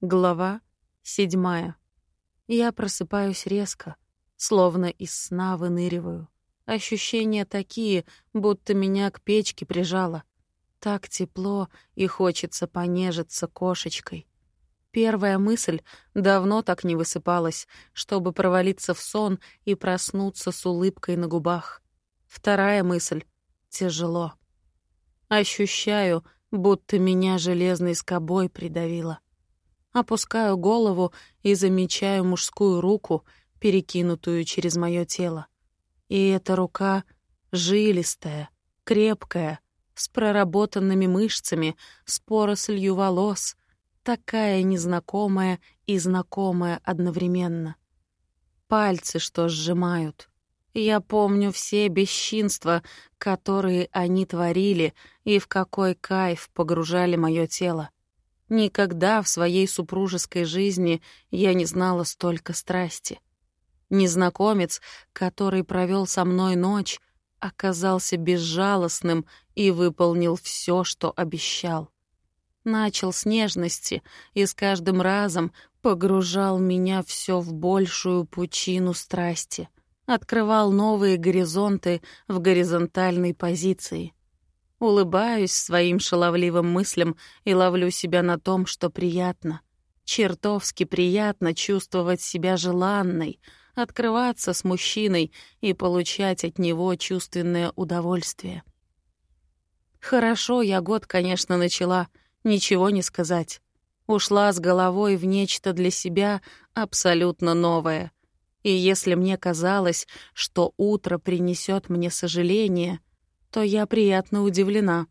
Глава седьмая. Я просыпаюсь резко, словно из сна выныриваю. Ощущения такие, будто меня к печке прижало. Так тепло и хочется понежиться кошечкой. Первая мысль давно так не высыпалась, чтобы провалиться в сон и проснуться с улыбкой на губах. Вторая мысль — тяжело. Ощущаю, будто меня железной скобой придавило. Опускаю голову и замечаю мужскую руку, перекинутую через мое тело. И эта рука жилистая, крепкая, с проработанными мышцами, с порослью волос, такая незнакомая и знакомая одновременно. Пальцы, что сжимают. Я помню все бесчинства, которые они творили, и в какой кайф погружали мое тело. Никогда в своей супружеской жизни я не знала столько страсти. Незнакомец, который провел со мной ночь, оказался безжалостным и выполнил все, что обещал. Начал с нежности и с каждым разом погружал меня все в большую пучину страсти, открывал новые горизонты в горизонтальной позиции. Улыбаюсь своим шаловливым мыслям и ловлю себя на том, что приятно. Чертовски приятно чувствовать себя желанной, открываться с мужчиной и получать от него чувственное удовольствие. Хорошо, я год, конечно, начала, ничего не сказать. Ушла с головой в нечто для себя абсолютно новое. И если мне казалось, что утро принесет мне сожаление — то я приятно удивлена.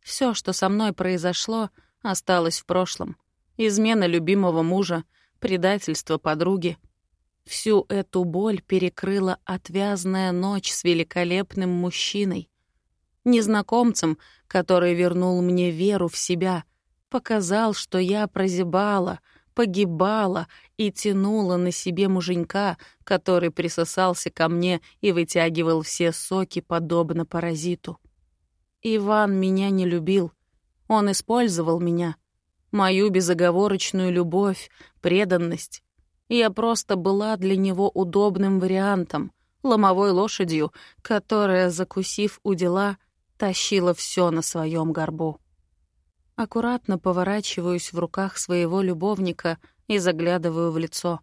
Все, что со мной произошло, осталось в прошлом. Измена любимого мужа, предательство подруги. Всю эту боль перекрыла отвязная ночь с великолепным мужчиной. Незнакомцем, который вернул мне веру в себя, показал, что я прозябала — погибала и тянула на себе муженька, который присосался ко мне и вытягивал все соки, подобно паразиту. Иван меня не любил. Он использовал меня. Мою безоговорочную любовь, преданность. Я просто была для него удобным вариантом, ломовой лошадью, которая, закусив у дела, тащила все на своем горбу. Аккуратно поворачиваюсь в руках своего любовника и заглядываю в лицо.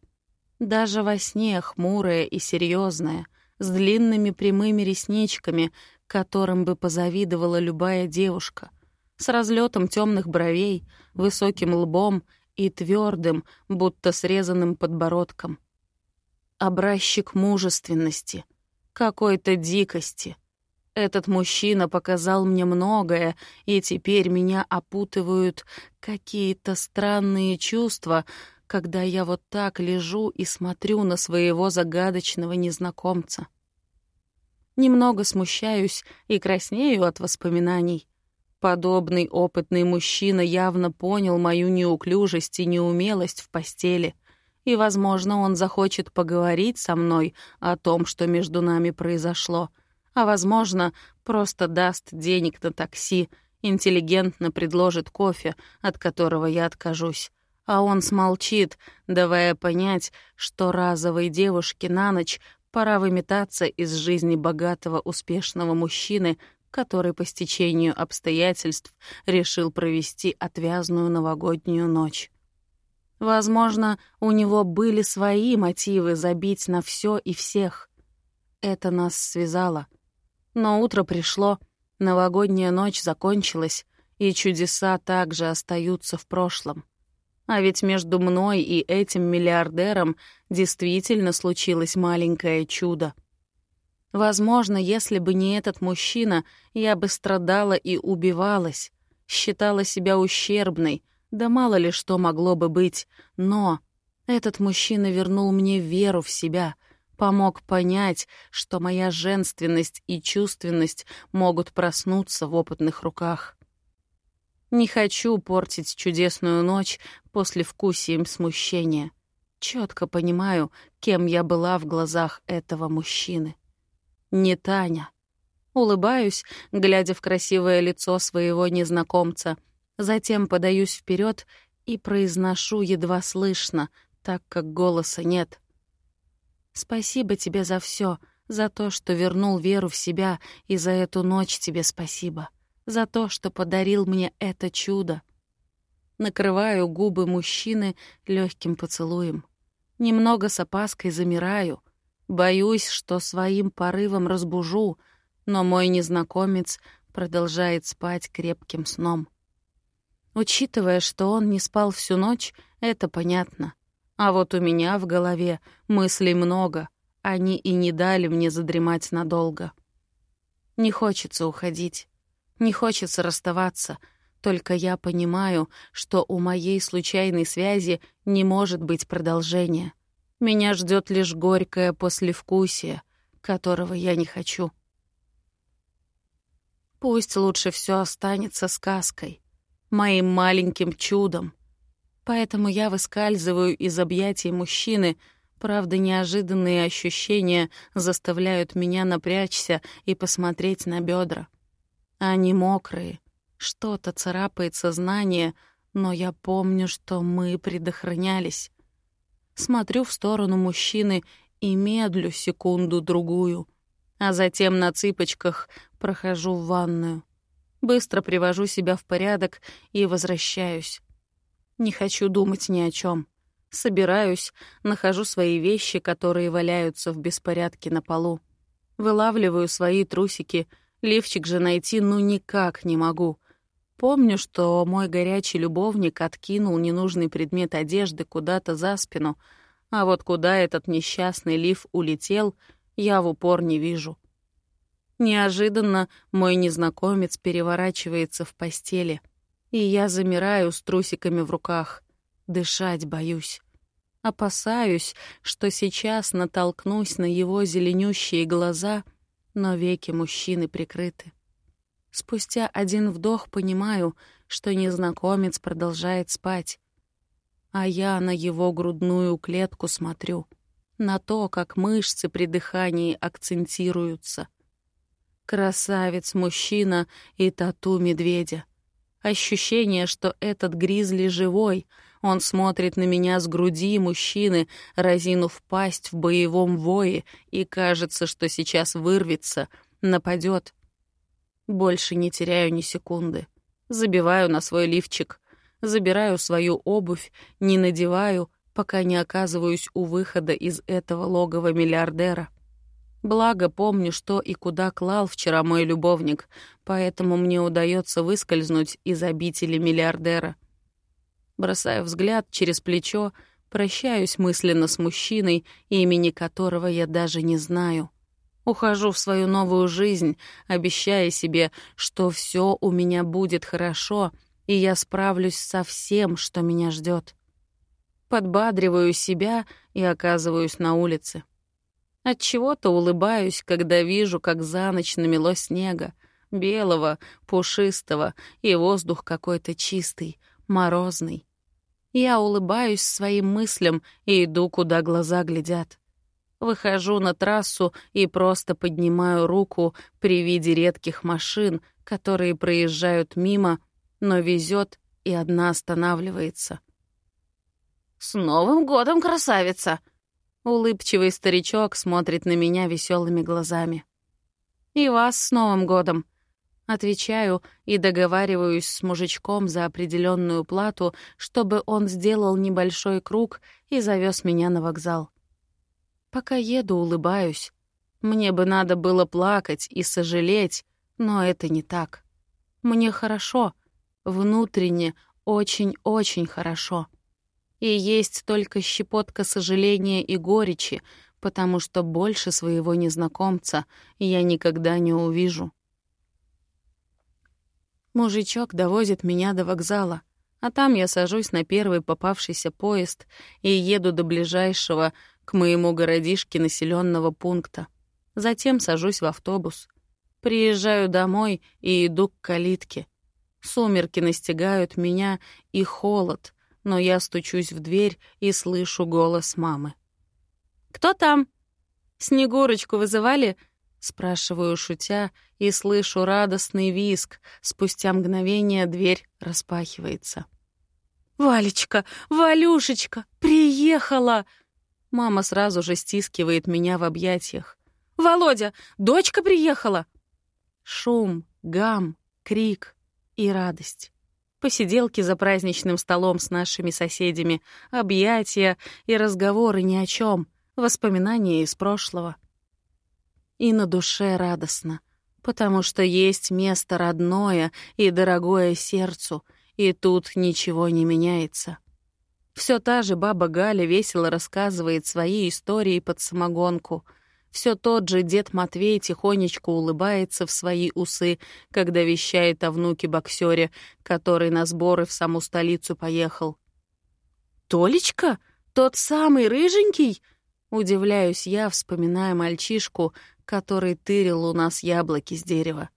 Даже во сне хмурое и серьезное, с длинными прямыми ресничками, которым бы позавидовала любая девушка, с разлетом темных бровей, высоким лбом и твердым, будто срезанным подбородком. Образчик мужественности, какой-то дикости — этот мужчина показал мне многое, и теперь меня опутывают какие-то странные чувства, когда я вот так лежу и смотрю на своего загадочного незнакомца. Немного смущаюсь и краснею от воспоминаний. Подобный опытный мужчина явно понял мою неуклюжесть и неумелость в постели, и, возможно, он захочет поговорить со мной о том, что между нами произошло — а, возможно, просто даст денег на такси, интеллигентно предложит кофе, от которого я откажусь. А он смолчит, давая понять, что разовой девушке на ночь пора выметаться из жизни богатого, успешного мужчины, который по стечению обстоятельств решил провести отвязную новогоднюю ночь. Возможно, у него были свои мотивы забить на все и всех. Это нас связало — но утро пришло, новогодняя ночь закончилась, и чудеса также остаются в прошлом. А ведь между мной и этим миллиардером действительно случилось маленькое чудо. Возможно, если бы не этот мужчина, я бы страдала и убивалась, считала себя ущербной, да мало ли что могло бы быть, но этот мужчина вернул мне веру в себя, помог понять, что моя женственность и чувственность могут проснуться в опытных руках. Не хочу портить чудесную ночь после вкусием смущения. Четко понимаю, кем я была в глазах этого мужчины. Не Таня. Улыбаюсь, глядя в красивое лицо своего незнакомца, затем подаюсь вперед и произношу едва слышно, так как голоса нет. «Спасибо тебе за все, за то, что вернул веру в себя, и за эту ночь тебе спасибо, за то, что подарил мне это чудо». Накрываю губы мужчины легким поцелуем. Немного с опаской замираю. Боюсь, что своим порывом разбужу, но мой незнакомец продолжает спать крепким сном. Учитывая, что он не спал всю ночь, это понятно. А вот у меня в голове мыслей много, они и не дали мне задремать надолго. Не хочется уходить, не хочется расставаться, только я понимаю, что у моей случайной связи не может быть продолжения. Меня ждет лишь горькое послевкусие, которого я не хочу. Пусть лучше все останется сказкой моим маленьким чудом. Поэтому я выскальзываю из объятий мужчины, правда, неожиданные ощущения заставляют меня напрячься и посмотреть на бедра. Они мокрые, что-то царапает сознание, но я помню, что мы предохранялись. Смотрю в сторону мужчины и медлю секунду-другую, а затем на цыпочках прохожу в ванную. Быстро привожу себя в порядок и возвращаюсь. Не хочу думать ни о чем. Собираюсь, нахожу свои вещи, которые валяются в беспорядке на полу. Вылавливаю свои трусики, лифчик же найти ну никак не могу. Помню, что мой горячий любовник откинул ненужный предмет одежды куда-то за спину, а вот куда этот несчастный лиф улетел, я в упор не вижу. Неожиданно мой незнакомец переворачивается в постели, и я замираю с трусиками в руках. Дышать боюсь. Опасаюсь, что сейчас натолкнусь на его зеленющие глаза, но веки мужчины прикрыты. Спустя один вдох понимаю, что незнакомец продолжает спать, а я на его грудную клетку смотрю, на то, как мышцы при дыхании акцентируются — Красавец-мужчина и тату-медведя. Ощущение, что этот гризли живой. Он смотрит на меня с груди мужчины, разинув пасть в боевом вое, и кажется, что сейчас вырвется, нападет. Больше не теряю ни секунды. Забиваю на свой лифчик. Забираю свою обувь, не надеваю, пока не оказываюсь у выхода из этого логова миллиардера. Благо, помню, что и куда клал вчера мой любовник, поэтому мне удается выскользнуть из обители миллиардера. Бросаю взгляд через плечо, прощаюсь мысленно с мужчиной, имени которого я даже не знаю. Ухожу в свою новую жизнь, обещая себе, что все у меня будет хорошо, и я справлюсь со всем, что меня ждет. Подбадриваю себя и оказываюсь на улице. От чего-то улыбаюсь, когда вижу, как за ночь намело снега, белого, пушистого, и воздух какой-то чистый, морозный. Я улыбаюсь своим мыслям и иду, куда глаза глядят. Выхожу на трассу и просто поднимаю руку при виде редких машин, которые проезжают мимо, но везет, и одна останавливается. «С Новым годом, красавица!» Улыбчивый старичок смотрит на меня веселыми глазами. «И вас с Новым годом!» Отвечаю и договариваюсь с мужичком за определенную плату, чтобы он сделал небольшой круг и завез меня на вокзал. Пока еду, улыбаюсь. Мне бы надо было плакать и сожалеть, но это не так. Мне хорошо, внутренне очень-очень хорошо и есть только щепотка сожаления и горечи, потому что больше своего незнакомца я никогда не увижу. Мужичок довозит меня до вокзала, а там я сажусь на первый попавшийся поезд и еду до ближайшего к моему городишке населенного пункта. Затем сажусь в автобус. Приезжаю домой и иду к калитке. Сумерки настигают меня, и холод, но я стучусь в дверь и слышу голос мамы. «Кто там?» «Снегурочку вызывали?» Спрашиваю, шутя, и слышу радостный визг. Спустя мгновение дверь распахивается. «Валечка, Валюшечка, приехала!» Мама сразу же стискивает меня в объятиях. «Володя, дочка приехала!» Шум, гам, крик и радость. Посиделки за праздничным столом с нашими соседями, объятия и разговоры ни о чем, воспоминания из прошлого. И на душе радостно, потому что есть место родное и дорогое сердцу, и тут ничего не меняется. Все та же баба Галя весело рассказывает свои истории под самогонку — все тот же дед Матвей тихонечко улыбается в свои усы, когда вещает о внуке-боксере, который на сборы в саму столицу поехал. «Толечка? Тот самый рыженький?» Удивляюсь я, вспоминая мальчишку, который тырил у нас яблоки с дерева.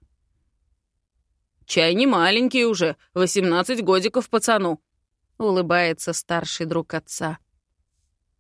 «Чай не маленький уже, восемнадцать годиков пацану», — улыбается старший друг отца.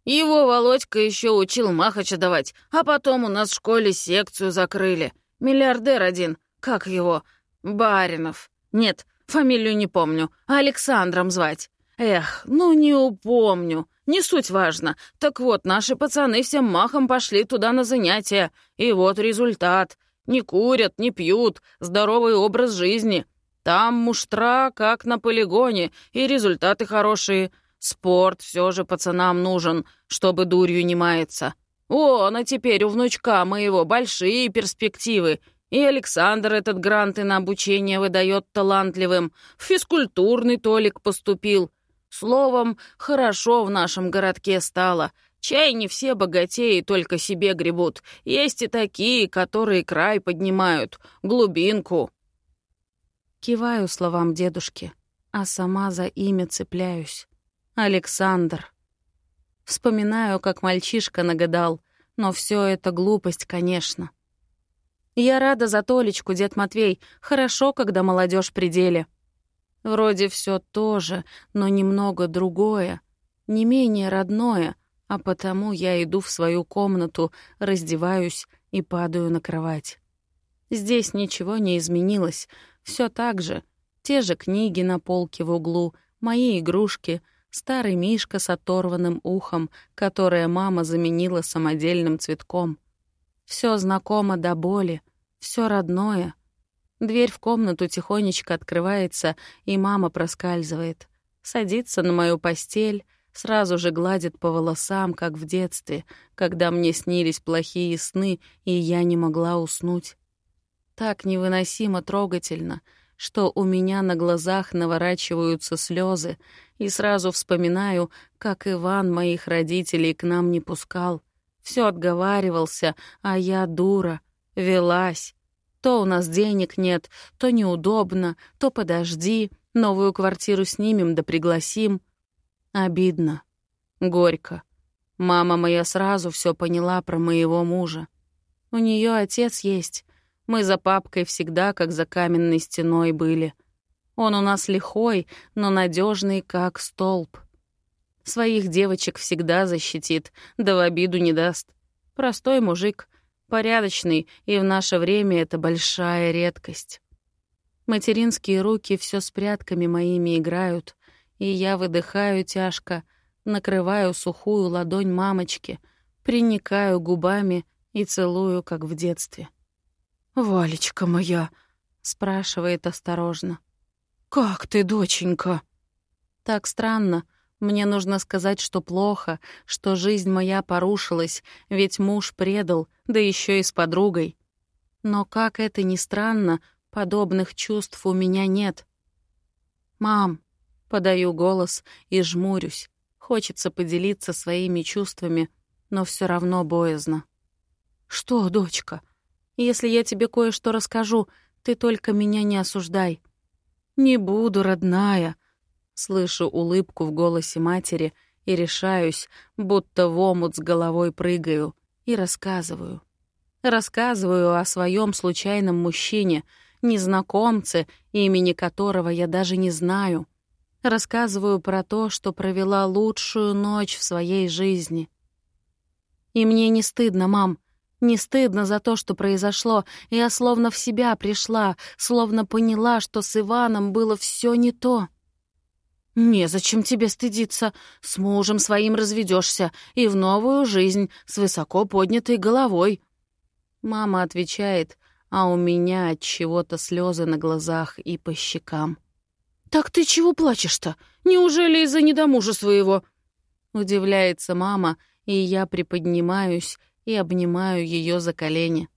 Его Володька еще учил Махача давать, а потом у нас в школе секцию закрыли. Миллиардер один, как его? Баринов. Нет, фамилию не помню, Александром звать. Эх, ну не упомню. Не суть важно. Так вот, наши пацаны всем махом пошли туда на занятия. И вот результат. Не курят, не пьют, здоровый образ жизни. Там муштра, как на полигоне, и результаты хорошие — Спорт все же пацанам нужен, чтобы дурью не маяться. О, а теперь у внучка моего большие перспективы. И Александр этот гранты на обучение выдает талантливым. В физкультурный Толик поступил. Словом, хорошо в нашем городке стало. Чай не все богатеи только себе гребут. Есть и такие, которые край поднимают, глубинку. Киваю словам дедушки, а сама за имя цепляюсь. Александр. Вспоминаю, как мальчишка нагадал, но все это глупость, конечно. Я рада за Толечку, дед Матвей. Хорошо, когда молодежь при деле. Вроде все то же, но немного другое, не менее родное, а потому я иду в свою комнату, раздеваюсь и падаю на кровать. Здесь ничего не изменилось, все так же. Те же книги на полке в углу, мои игрушки — старый мишка с оторванным ухом, которое мама заменила самодельным цветком. Все знакомо до боли, все родное. Дверь в комнату тихонечко открывается, и мама проскальзывает. Садится на мою постель, сразу же гладит по волосам, как в детстве, когда мне снились плохие сны, и я не могла уснуть. Так невыносимо трогательно — что у меня на глазах наворачиваются слезы, и сразу вспоминаю, как Иван моих родителей к нам не пускал. Все отговаривался, а я дура, велась. То у нас денег нет, то неудобно, то подожди, новую квартиру снимем да пригласим. Обидно, горько. Мама моя сразу все поняла про моего мужа. У нее отец есть, мы за папкой всегда как за каменной стеной были. Он у нас лихой, но надежный, как столб. Своих девочек всегда защитит, да в обиду не даст. Простой мужик, порядочный, и в наше время это большая редкость. Материнские руки все с прятками моими играют, и я выдыхаю тяжко, накрываю сухую ладонь мамочки, приникаю губами и целую, как в детстве. «Валечка моя», — спрашивает осторожно. «Как ты, доченька?» «Так странно. Мне нужно сказать, что плохо, что жизнь моя порушилась, ведь муж предал, да еще и с подругой. Но как это ни странно, подобных чувств у меня нет. «Мам», — подаю голос и жмурюсь. Хочется поделиться своими чувствами, но все равно боязно. «Что, дочка?» Если я тебе кое-что расскажу, ты только меня не осуждай». «Не буду, родная», — слышу улыбку в голосе матери и решаюсь, будто в омут с головой прыгаю, и рассказываю. Рассказываю о своем случайном мужчине, незнакомце, имени которого я даже не знаю. Рассказываю про то, что провела лучшую ночь в своей жизни. И мне не стыдно, мам, не стыдно за то, что произошло. Я словно в себя пришла, словно поняла, что с Иваном было все не то. «Незачем тебе стыдиться. С мужем своим разведешься и в новую жизнь с высоко поднятой головой». Мама отвечает, а у меня от чего-то слезы на глазах и по щекам. «Так ты чего плачешь-то? Неужели из-за недомужа своего?» Удивляется мама, и я приподнимаюсь и обнимаю ее за колени.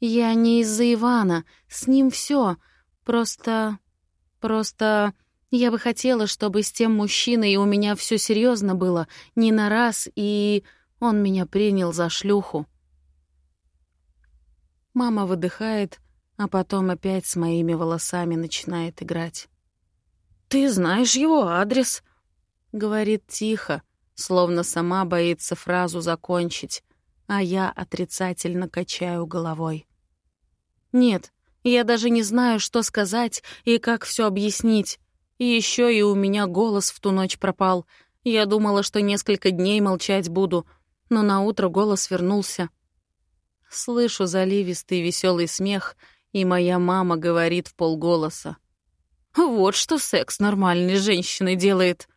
«Я не из-за Ивана, с ним все. Просто... просто...» Я бы хотела, чтобы с тем мужчиной у меня все серьезно было, не на раз, и он меня принял за шлюху. Мама выдыхает, а потом опять с моими волосами начинает играть. «Ты знаешь его адрес?» — говорит тихо, словно сама боится фразу закончить, а я отрицательно качаю головой. «Нет, я даже не знаю, что сказать и как все объяснить. И еще и у меня голос в ту ночь пропал. Я думала, что несколько дней молчать буду, но на утро голос вернулся. Слышу заливистый веселый смех, и моя мама говорит в полголоса. «Вот что секс нормальной женщины делает!»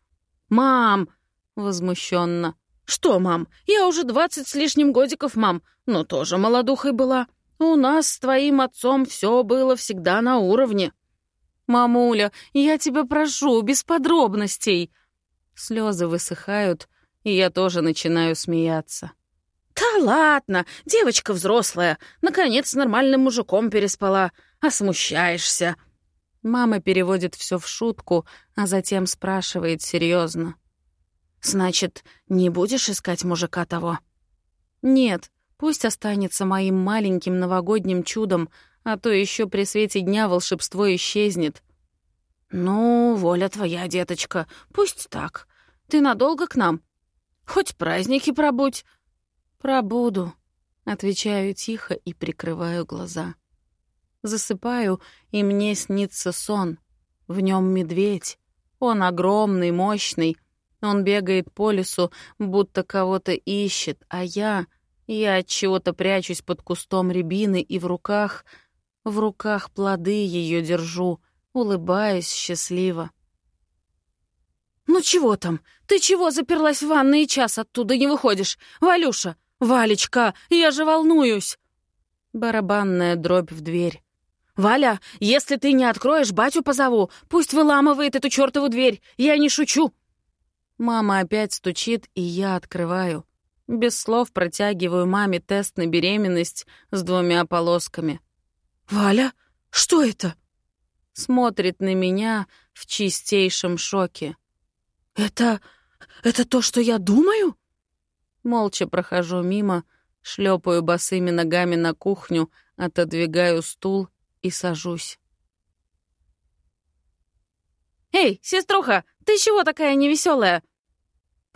«Мам!» — возмущенно. «Что, мам? Я уже двадцать с лишним годиков, мам, но тоже молодухой была. У нас с твоим отцом все было всегда на уровне». «Мамуля, я тебя прошу, без подробностей!» Слезы высыхают, и я тоже начинаю смеяться. «Да ладно, девочка взрослая, наконец с нормальным мужиком переспала, а смущаешься». Мама переводит все в шутку, а затем спрашивает серьезно. «Значит, не будешь искать мужика того?» «Нет, пусть останется моим маленьким новогодним чудом, а то еще при свете дня волшебство исчезнет. «Ну, воля твоя, деточка, пусть так. Ты надолго к нам? Хоть праздники пробудь». «Пробуду», — отвечаю тихо и прикрываю глаза. Засыпаю, и мне снится сон. В нем медведь. Он огромный, мощный. Он бегает по лесу, будто кого-то ищет, а я... Я от чего-то прячусь под кустом рябины и в руках в руках плоды ее держу, улыбаясь счастливо. «Ну чего там? Ты чего заперлась в ванной и час оттуда не выходишь? Валюша! Валечка! Я же волнуюсь!» Барабанная дробь в дверь. «Валя, если ты не откроешь, батю позову. Пусть выламывает эту чертову дверь. Я не шучу». Мама опять стучит, и я открываю. Без слов протягиваю маме тест на беременность с двумя полосками. «Валя, что это?» Смотрит на меня в чистейшем шоке. «Это... это то, что я думаю?» Молча прохожу мимо, шлепаю босыми ногами на кухню, отодвигаю стул и сажусь. «Эй, сеструха, ты чего такая невеселая?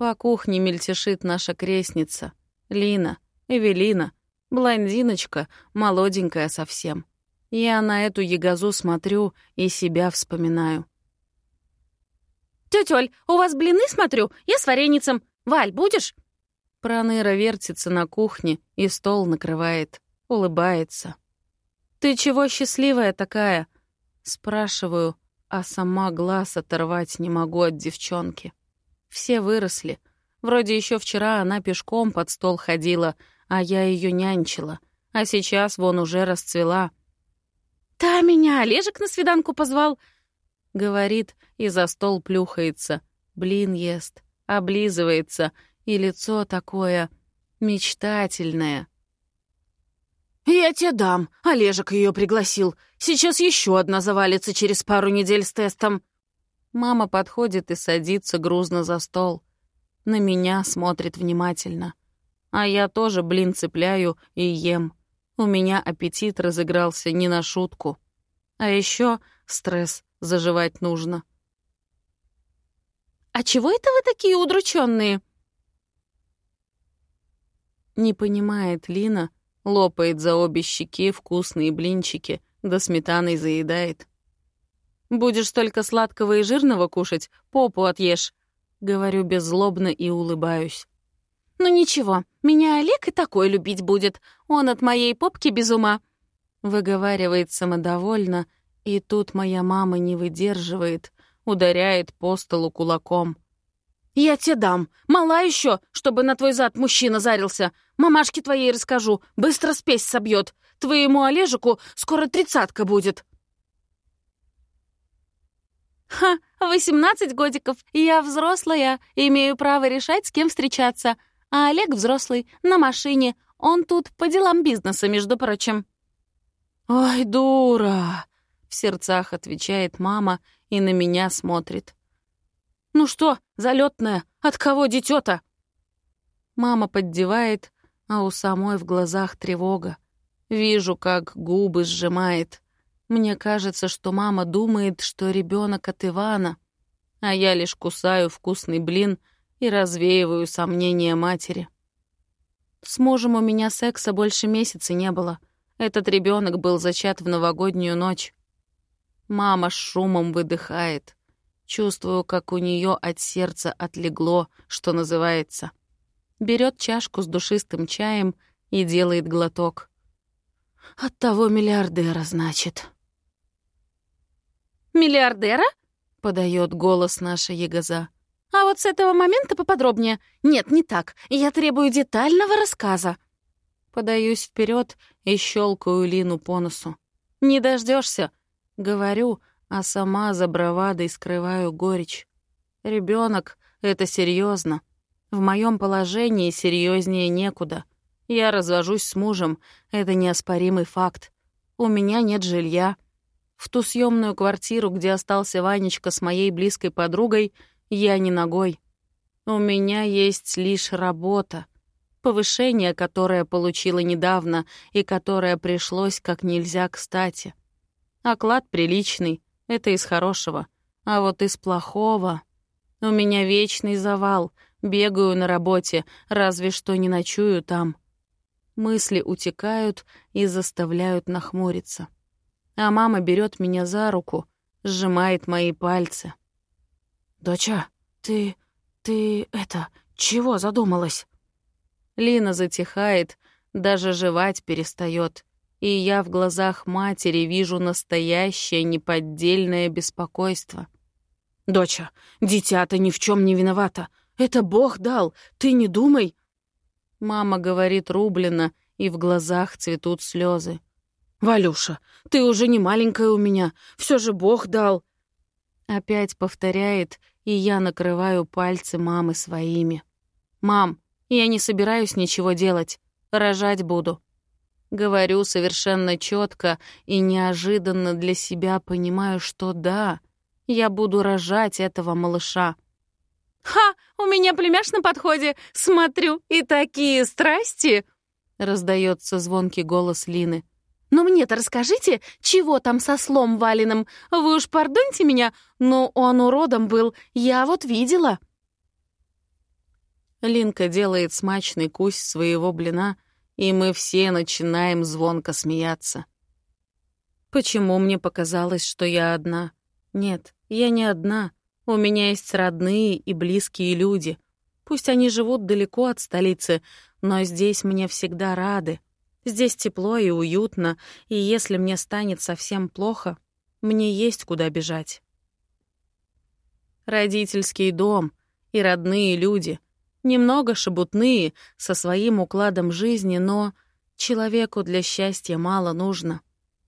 По кухне мельтешит наша крестница. Лина, Эвелина, блондиночка, молоденькая совсем. Я на эту ягозу смотрю и себя вспоминаю. «Тётя Оль, у вас блины, смотрю? Я с вареницем. Валь, будешь?» Проныра вертится на кухне и стол накрывает. Улыбается. «Ты чего счастливая такая?» Спрашиваю, а сама глаз оторвать не могу от девчонки. Все выросли. Вроде еще вчера она пешком под стол ходила, а я ее нянчила. А сейчас вон уже расцвела. «Та меня Олежек на свиданку позвал», — говорит и за стол плюхается. Блин ест, облизывается, и лицо такое мечтательное. «Я тебе дам. Олежек ее пригласил. Сейчас еще одна завалится через пару недель с тестом». Мама подходит и садится грузно за стол. На меня смотрит внимательно. А я тоже блин цепляю и ем. У меня аппетит разыгрался не на шутку. А еще стресс заживать нужно. «А чего это вы такие удрученные? Не понимает Лина, лопает за обе щеки вкусные блинчики, да сметаной заедает. «Будешь столько сладкого и жирного кушать, попу отъешь», — говорю беззлобно и улыбаюсь. «Ну ничего, меня Олег и такой любить будет. Он от моей попки без ума». Выговаривает самодовольно, и тут моя мама не выдерживает, ударяет по столу кулаком. «Я тебе дам. Мала еще, чтобы на твой зад мужчина зарился. Мамашке твоей расскажу. Быстро спесь собьет. Твоему Олежику скоро тридцатка будет». «Ха, восемнадцать годиков. Я взрослая, имею право решать, с кем встречаться. А Олег взрослый, на машине. Он тут по делам бизнеса, между прочим». «Ой, дура!» — в сердцах отвечает мама и на меня смотрит. «Ну что, залетная, от кого дитё-то?» Мама поддевает, а у самой в глазах тревога. Вижу, как губы сжимает. Мне кажется, что мама думает, что ребенок от Ивана, а я лишь кусаю вкусный блин и развеиваю сомнения матери. С мужем у меня секса больше месяца не было — этот ребенок был зачат в новогоднюю ночь. Мама с шумом выдыхает. Чувствую, как у нее от сердца отлегло, что называется. Берет чашку с душистым чаем и делает глоток. От того миллиардера, значит. «Миллиардера?» — подает голос наша ягоза. «А вот с этого момента поподробнее. Нет, не так. Я требую детального рассказа». Подаюсь вперед и щелкаю Лину по носу. «Не дождешься, говорю, а сама за бравадой скрываю горечь. Ребенок это серьезно. В моем положении серьезнее некуда. Я развожусь с мужем, это неоспоримый факт. У меня нет жилья. В ту съемную квартиру, где остался Ванечка с моей близкой подругой, я не ногой. У меня есть лишь работа. Повышение, которое получила недавно и которое пришлось как нельзя кстати. Оклад приличный, это из хорошего. А вот из плохого... У меня вечный завал, бегаю на работе, разве что не ночую там. Мысли утекают и заставляют нахмуриться. А мама берет меня за руку, сжимает мои пальцы. «Доча, ты... ты... это... чего задумалась?» Лина затихает, даже жевать перестает, и я в глазах матери вижу настоящее неподдельное беспокойство. «Доча, дитя-то ни в чем не виновата. Это Бог дал, ты не думай!» Мама говорит рублено, и в глазах цветут слезы. «Валюша, ты уже не маленькая у меня, все же Бог дал!» Опять повторяет, и я накрываю пальцы мамы своими. «Мам, я не собираюсь ничего делать. Рожать буду. Говорю совершенно четко и неожиданно для себя понимаю, что да, я буду рожать этого малыша. «Ха! У меня племяш на подходе! Смотрю, и такие страсти!» Раздается звонкий голос Лины. «Но мне-то расскажите, чего там со слом валеным? Вы уж пардоньте меня, но он уродом был, я вот видела». Линка делает смачный кусь своего блина, и мы все начинаем звонко смеяться. Почему мне показалось, что я одна? Нет, я не одна. У меня есть родные и близкие люди. Пусть они живут далеко от столицы, но здесь мне всегда рады. Здесь тепло и уютно, и если мне станет совсем плохо, мне есть куда бежать. Родительский дом и родные люди — Немного шебутные, со своим укладом жизни, но человеку для счастья мало нужно.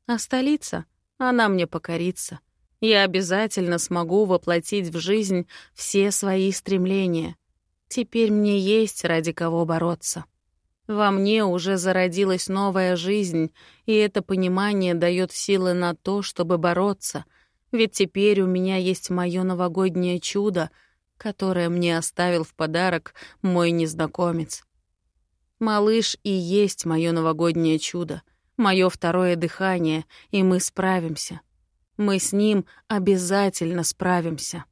А столица, она мне покорится. Я обязательно смогу воплотить в жизнь все свои стремления. Теперь мне есть ради кого бороться. Во мне уже зародилась новая жизнь, и это понимание дает силы на то, чтобы бороться. Ведь теперь у меня есть мое новогоднее чудо — которое мне оставил в подарок мой незнакомец. Малыш и есть мое новогоднее чудо, мое второе дыхание, и мы справимся. Мы с ним обязательно справимся.